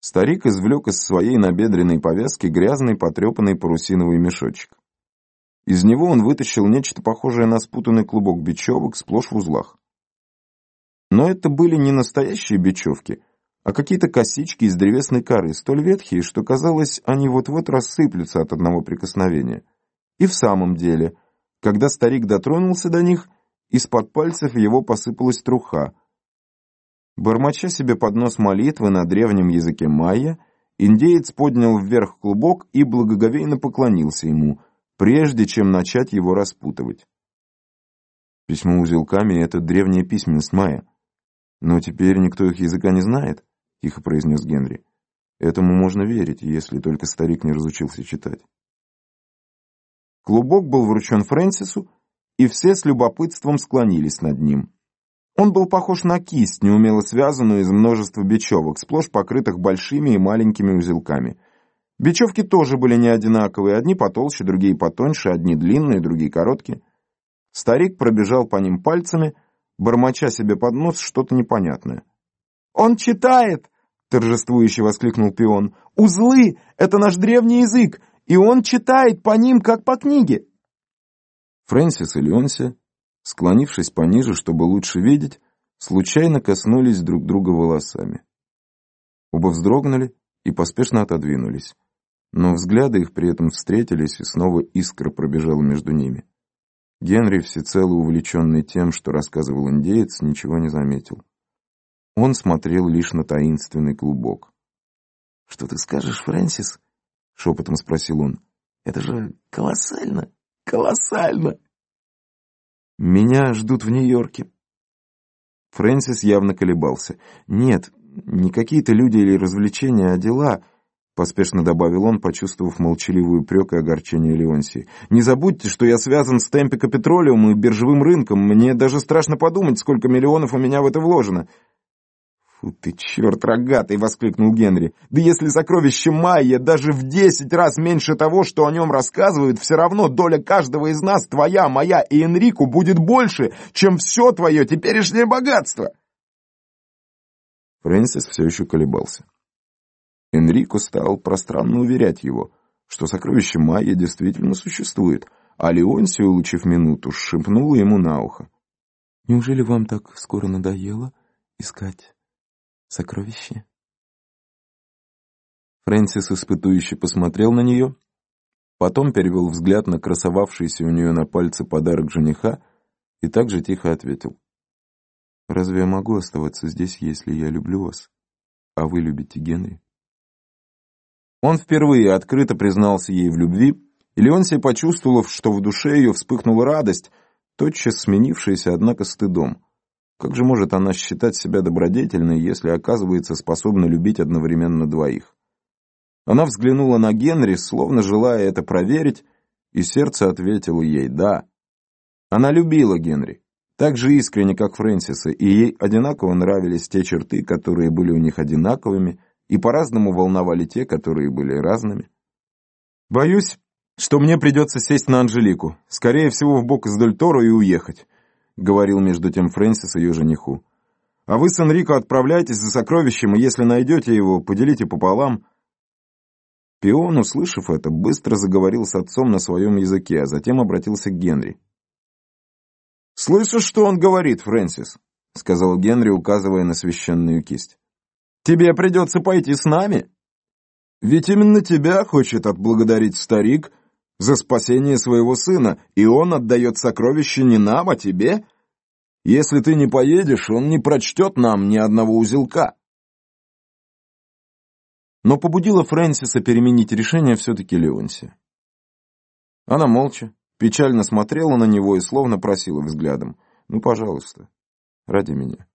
Старик извлек из своей набедренной повязки грязный потрепанный парусиновый мешочек. Из него он вытащил нечто похожее на спутанный клубок бечевок, сплошь в узлах. Но это были не настоящие бечевки, а какие-то косички из древесной коры, столь ветхие, что казалось, они вот-вот рассыплются от одного прикосновения. И в самом деле, когда старик дотронулся до них, из-под пальцев его посыпалась труха. Бормоча себе под нос молитвы на древнем языке майя, индеец поднял вверх клубок и благоговейно поклонился ему, прежде чем начать его распутывать. Письмо узелками — это древняя письменность майя. Но теперь никто их языка не знает, — тихо произнес Генри. Этому можно верить, если только старик не разучился читать. Клубок был вручен Фрэнсису, и все с любопытством склонились над ним. Он был похож на кисть, неумело связанную из множества бечевок, сплошь покрытых большими и маленькими узелками. Бечевки тоже были не одинаковые, одни потолще, другие потоньше, одни длинные, другие короткие. Старик пробежал по ним пальцами, бормоча себе под нос что-то непонятное. «Он читает!» — торжествующе воскликнул пион. «Узлы — это наш древний язык, и он читает по ним, как по книге!» Фрэнсис и Леонси, склонившись пониже, чтобы лучше видеть, случайно коснулись друг друга волосами. Оба вздрогнули и поспешно отодвинулись, но взгляды их при этом встретились, и снова искра пробежала между ними. Генри, всецело увлеченный тем, что рассказывал индеец, ничего не заметил. Он смотрел лишь на таинственный клубок. «Что ты скажешь, Фрэнсис?» — шепотом спросил он. «Это же колоссально!» Колоссально!» «Меня ждут в Нью-Йорке». Фрэнсис явно колебался. «Нет, не какие-то люди или развлечения, а дела», — поспешно добавил он, почувствовав молчаливый упрек и огорчение Леонсии. «Не забудьте, что я связан с Темпико Петролиум и биржевым рынком. Мне даже страшно подумать, сколько миллионов у меня в это вложено». «Фу ты, черт рогатый!» — воскликнул Генри. «Да если сокровище Майя даже в десять раз меньше того, что о нем рассказывают, все равно доля каждого из нас, твоя, моя и Энрику, будет больше, чем все твое теперешнее богатство!» Фрэнсис все еще колебался. Энрико стал пространно уверять его, что сокровище Майя действительно существует, а Леонсия, улучив минуту, шепнула ему на ухо. «Неужели вам так скоро надоело искать сокровище. Фрэнсис испытующе посмотрел на нее, потом перевел взгляд на красовавшийся у нее на пальце подарок жениха и также тихо ответил. «Разве я могу оставаться здесь, если я люблю вас, а вы любите Генри?» Он впервые открыто признался ей в любви, и Леонсия почувствовала, что в душе ее вспыхнула радость, тотчас сменившаяся, однако, стыдом. Как же может она считать себя добродетельной, если оказывается способна любить одновременно двоих? Она взглянула на Генри, словно желая это проверить, и сердце ответило ей «да». Она любила Генри, так же искренне, как Фрэнсиса, и ей одинаково нравились те черты, которые были у них одинаковыми, и по-разному волновали те, которые были разными. «Боюсь, что мне придется сесть на Анжелику, скорее всего, в бок из Дольторо и уехать говорил между тем Фрэнсис ее жениху. «А вы с Энрико отправляйтесь за сокровищем, и если найдете его, поделите пополам». Пион, услышав это, быстро заговорил с отцом на своем языке, а затем обратился к Генри. «Слышишь, что он говорит, Фрэнсис?» — сказал Генри, указывая на священную кисть. «Тебе придется пойти с нами. Ведь именно тебя хочет отблагодарить старик за спасение своего сына, и он отдает сокровище не нам, а тебе. Если ты не поедешь, он не прочтет нам ни одного узелка. Но побудила Фрэнсиса переменить решение все-таки Леонси. Она молча, печально смотрела на него и словно просила взглядом. «Ну, пожалуйста, ради меня».